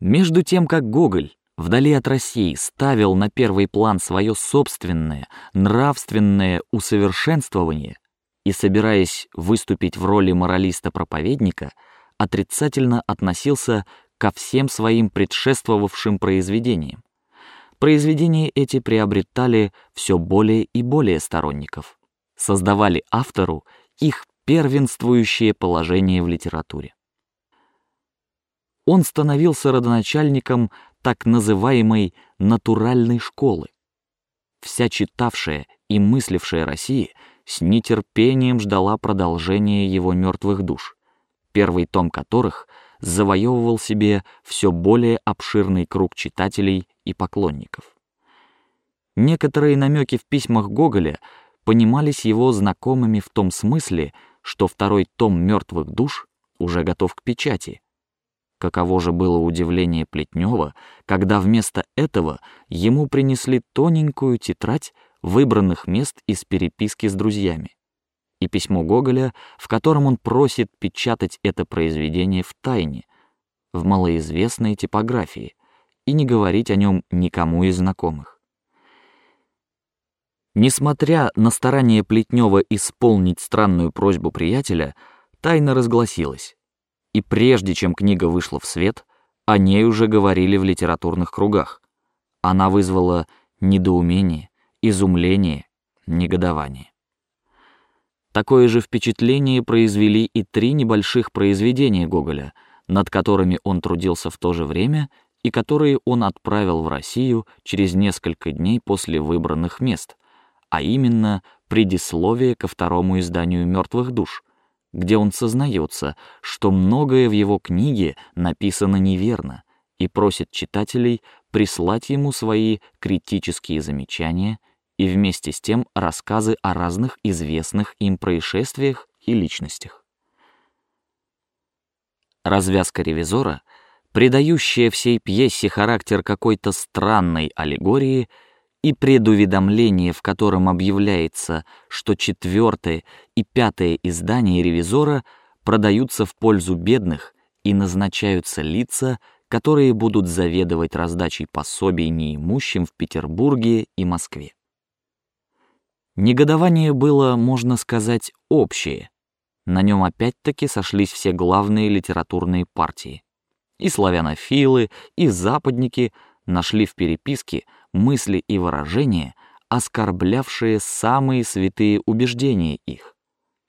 Между тем, как Гоголь вдали от России ставил на первый план свое собственное нравственное усовершенствование и, собираясь выступить в роли моралиста-проповедника, отрицательно относился ко всем своим предшествовавшим произведениям. Произведения эти приобретали все более и более сторонников, создавали автору их первенствующее положение в литературе. Он становился родоначальником так называемой натуральной школы. Вся читавшая и мыслившая Россия с нетерпением ждала продолжения его мертвых душ, первый том которых завоевывал себе все более обширный круг читателей и поклонников. Некоторые намеки в письмах Гоголя понимались его знакомыми в том смысле, что второй том мертвых душ уже готов к печати. Каково же было удивление Плетнева, когда вместо этого ему принесли тоненькую тетрадь выбранных мест из переписки с друзьями и письмо Гоголя, в котором он просит печатать это произведение в тайне, в малоизвестной типографии, и не говорить о нем никому из знакомых. Несмотря на старание Плетнева исполнить странную просьбу приятеля, тайна разгласилась, и прежде чем книга вышла в свет, о ней уже говорили в литературных кругах. Она вызвала недоумение, изумление, негодование. Такое же впечатление произвели и три небольших произведения Гоголя, над которыми он трудился в то же время и которые он отправил в Россию через несколько дней после выбранных мест, а именно предисловие ко второму изданию «Мертвых душ», где он сознается, что многое в его книге написано неверно и просит читателей прислать ему свои критические замечания и вместе с тем рассказы о разных известных им происшествиях и личностях. Развязка ревизора, придающая всей пьесе характер какой-то странной аллегории, и предуведомление, в котором объявляется, что четвертое и пятое издание ревизора продаются в пользу бедных и назначаются лица, которые будут заведовать раздачей пособий неимущим в Петербурге и Москве. Негодование было, можно сказать, общее. На нем опять-таки сошлись все главные литературные партии. И славянофилы, и западники нашли в переписке мысли и выражения, оскорблявшие самые святые убеждения их.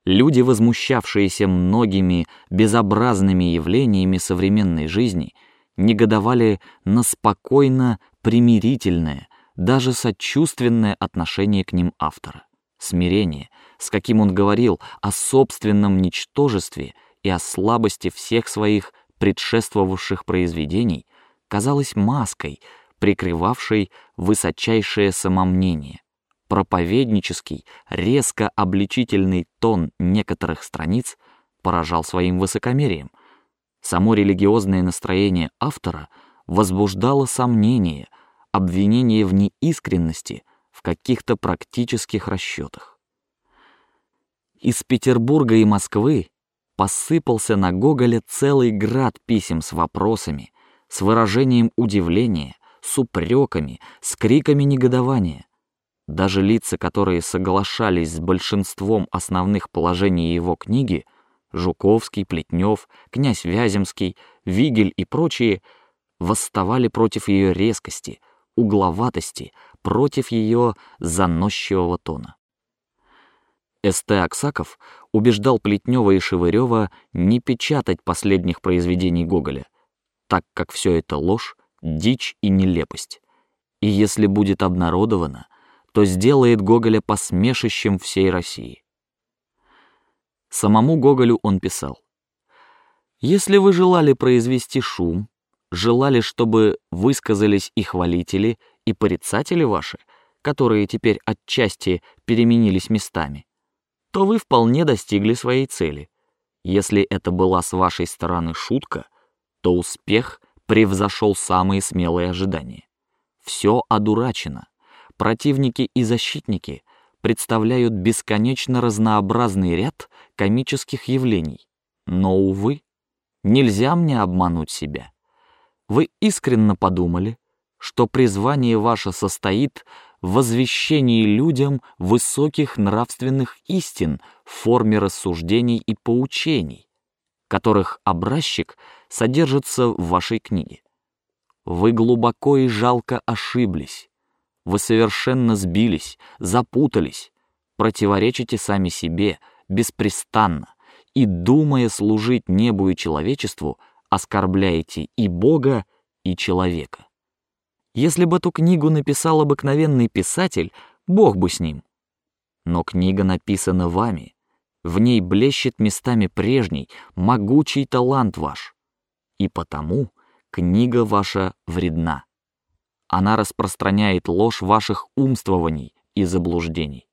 Люди, возмущавшиеся многими безобразными явлениями современной жизни, негодовали на спокойно примирительное, даже сочувственное отношение к ним автора, смирение, с каким он говорил о собственном ничтожестве и о слабости всех своих предшествовавших произведений, казалось маской, прикрывавшей высочайшее самомнение. Проповеднический, резко обличительный тон некоторых страниц поражал своим высокомерием. Само религиозное настроение автора возбуждало сомнения — обвинение в неискренности, в каких-то практических расчетах. Из Петербурга и Москвы посыпался на Гоголя целый град писем с вопросами, с выражением удивления, с упреками, с криками негодования. Даже лица, которые соглашались с большинством основных положений его книги, Жуковский, Плетнев, князь Вяземский, Вигель и прочие, восставали против ее резкости, угловатости против ее заносчивого тона. С.Т. Аксаков убеждал Плетнева и Шевырева не печатать последних произведений Гоголя, так как все это ложь, дичь и нелепость. И если будет обнародовано, то сделает Гоголя посмешищем всей России. Самому Гоголю он писал: если вы желали произвести шум, желали, чтобы высказались и хвалители, и порицатели ваши, которые теперь отчасти переменились местами, то вы вполне достигли своей цели. Если это была с вашей стороны шутка, то успех превзошел самые смелые ожидания. Все одурачено. Противники и защитники представляют бесконечно разнообразный ряд комических явлений. Но увы, нельзя мне обмануть себя Вы искренне подумали, что призвание ваше состоит в возвещении людям высоких нравственных истин в форме рассуждений и поучений, которых образчик содержится в вашей книге. Вы глубоко и жалко ошиблись. Вы совершенно сбились, запутались, противоречите сами себе беспрестанно и, думая служить небу и человечеству, оскорбляете и Бога, и человека. Если бы эту книгу написал обыкновенный писатель, Бог бы с ним. Но книга написана вами, в ней блещет местами прежний, могучий талант ваш, и потому книга ваша вредна. Она распространяет ложь ваших умствований и заблуждений.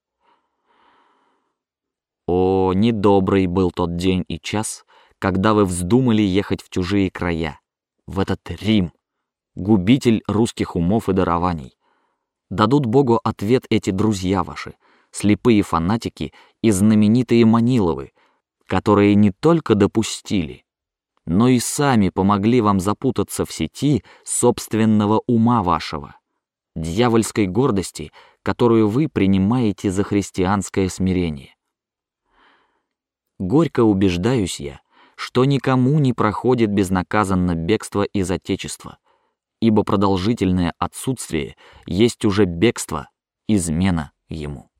О, недобрый был тот день и час, когда вы вздумали ехать в чужие края, в этот Рим, губитель русских умов и дарований. Дадут Богу ответ эти друзья ваши, слепые фанатики и знаменитые Маниловы, которые не только допустили, но и сами помогли вам запутаться в сети собственного ума вашего, дьявольской гордости, которую вы принимаете за христианское смирение. Горько убеждаюсь я, что никому не проходит безнаказанно бегство из отечества, ибо продолжительное отсутствие есть уже бегство, измена ему.